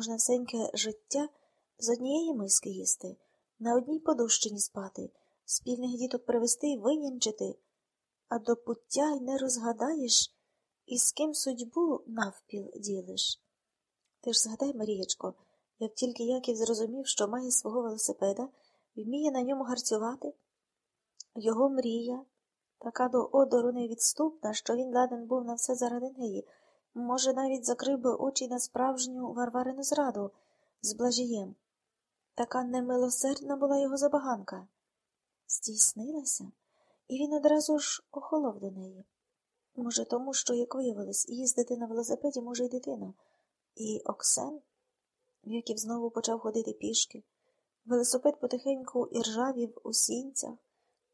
Можна всеньке життя з однієї миски їсти, на одній подущині спати, спільних діток привести й винянчити, а до пуття й не розгадаєш, і з ким судьбу навпіл ділиш. Ти ж згадай, Марієчко, як тільки Яків зрозумів, що має свого велосипеда, вміє на ньому гарцювати, його мрія, така до одору невідступна, що він ладен був на все заради неї, може, навіть закрив би очі на справжню варварину зраду з блажієм. Така немилосердна була його забаганка. Здійснилася, і він одразу ж охолов до неї. Може, тому, що, як виявилось, їздити на велосипеді може й дитина. І Оксен, Яків знову почав ходити пішки. Велосипед потихеньку іржавів у сінцях,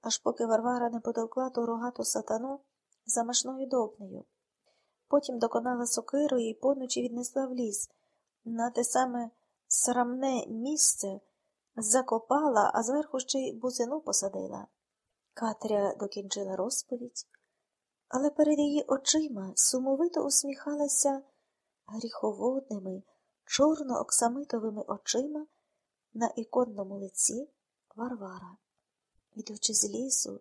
аж поки Варвара не потовкла ту рогату сатану замашною довбнею. Потім доконала сокирою і поночі віднесла в ліс. На те саме срамне місце закопала, а зверху ще й бузину посадила. Катря докінчила розповідь, але перед її очима сумовито усміхалася гріховодними, чорно-оксамитовими очима на іконному лиці Варвара, ідучи з лісу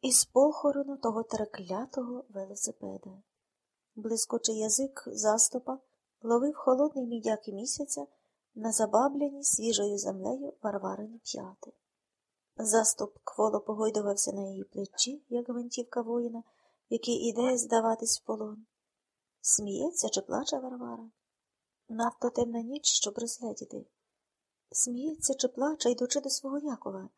із похорону того треклятого велосипеда. Блискучий язик заступа ловив холодний мідяк місяця на забаблені свіжою землею Варварини п'яти. Заступ кволо погойдувався на її плечі, як гвинтівка воїна, який іде здаватись в полон. Сміється чи плаче Варвара? Надто темна ніч, щоб розглядіти. Сміється чи плаче, йдучи до свого Якова.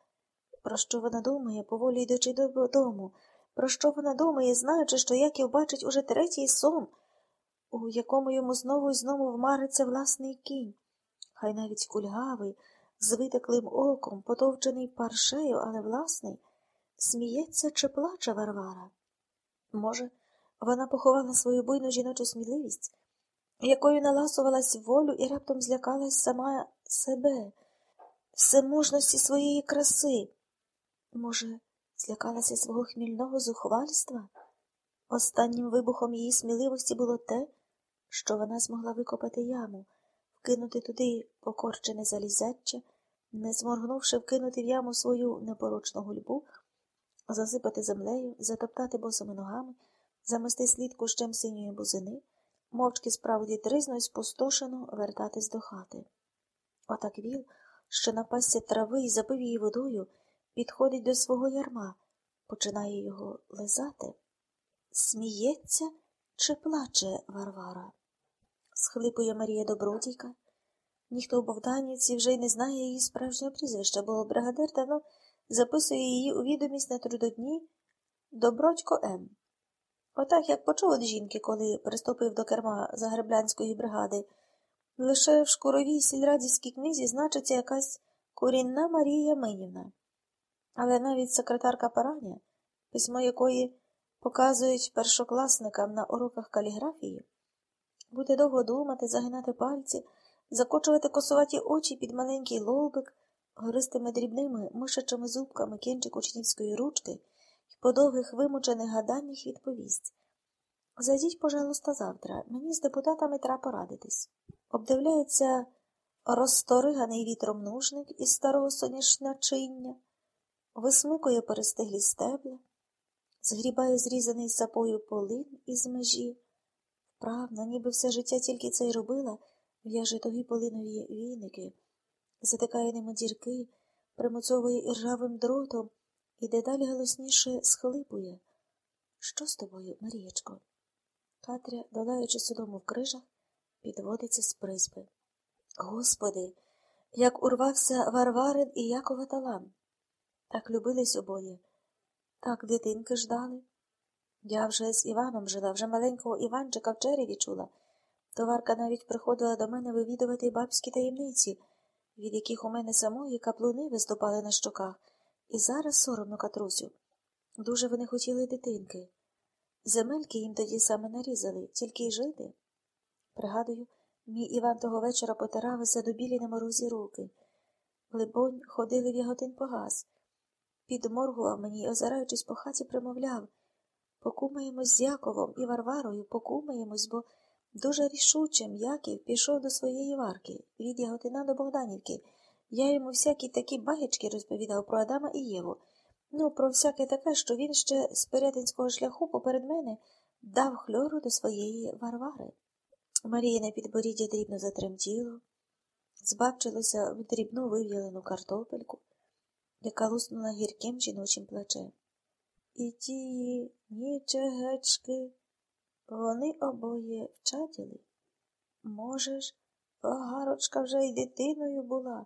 Про що вона думає, поволі йдучи додому, про що вона думає, знаючи, що Яків бачить уже третій сон, у якому йому знову і знову вмариться власний кінь, хай навіть кульгавий, з витеклим оком, потовчений паршею, але власний, сміється чи плаче Варвара. Може, вона поховала свою буйну жіночу сміливість, якою наласувалась волю і раптом злякалась сама себе, всеможності своєї краси. Може, злякалася свого хмільного зухвальства? Останнім вибухом її сміливості було те, що вона змогла викопати яму, вкинути туди покорчене залізяче, не зморгнувши вкинути в яму свою непорочну гульбу, засипати землею, затоптати босими ногами, замести слід кущем синьої бузини, мовчки справді тризно і спустошено вертатись до хати. Отак віл, що напасся трави і запив її водою, підходить до свого ярма, починає його лизати. Сміється чи плаче Варвара? схлипує Марія Добродійка. Ніхто в Богданівці вже й не знає її справжнього прізвища, бо бригадир давно записує її у відомість на трудодні Добродько М. Отак як почув від жінки, коли приступив до керма Загреблянської бригади, лише в шкуровій сільрадівській книзі значиться якась корінна Марія Минівна. Але навіть секретарка Параня, письмо якої показують першокласникам на уроках каліграфії, буде довго думати, загинати пальці, закочувати косуваті очі під маленький лобик, гористими дрібними мишачими зубками кінчик учнівської ручки і по довгих вимучених гаданнях відповість. Зайдіть, пожалуйста, завтра. Мені з депутатами треба порадитись. Обдивляється розториганий вітром нужник із старого соняшначиння, висмикує перестиглі стебла, згрібає зрізаний сапою полин із межі. Вправно, ніби все життя тільки це й робила, в'яже тогі полинові віники, затикає ними дірки, примуцовує іржавим дротом і дедалі голосніше схлипує. Що з тобою, Марієчко? Катря, долаючи судому в крижах, підводиться з призьби. Господи, як урвався Варварин і Якова талан. Так любились обоє, так дитинки ждали. Я вже з Іваном жила, вже маленького Іванчика в череві чула. Товарка навіть приходила до мене вивідувати бабські таємниці, від яких у мене самої каплуни виступали на щоках, і зараз соромно катрусю. Дуже вони хотіли дитинки. Земельки їм тоді саме нарізали, тільки й жити. Пригадую, мій Іван того вечора потирав задобілі на морозі руки. Либонь, ходили в яготин погас. Підморгував мені і, озираючись по хаті, примовляв Покумаємось з Яковом і Варварою, покумаємось, бо Дуже рішучим Яків пішов до своєї варки від Яготина до Богданівки. Я йому всякі такі багічки розповідав про Адама і Єву. Ну, про всяке таке, що він ще з перетинського шляху поперед мене дав хльору до своєї Варвари. Маріїне підборіддя дрібно затремтіло, збавчилося в дрібну вив'ялену картопельку, яка луснула гірким жіночим плачем. І тії нічегечки, вони обоє вчатіли. Можеш, Гарочка вже й дитиною була,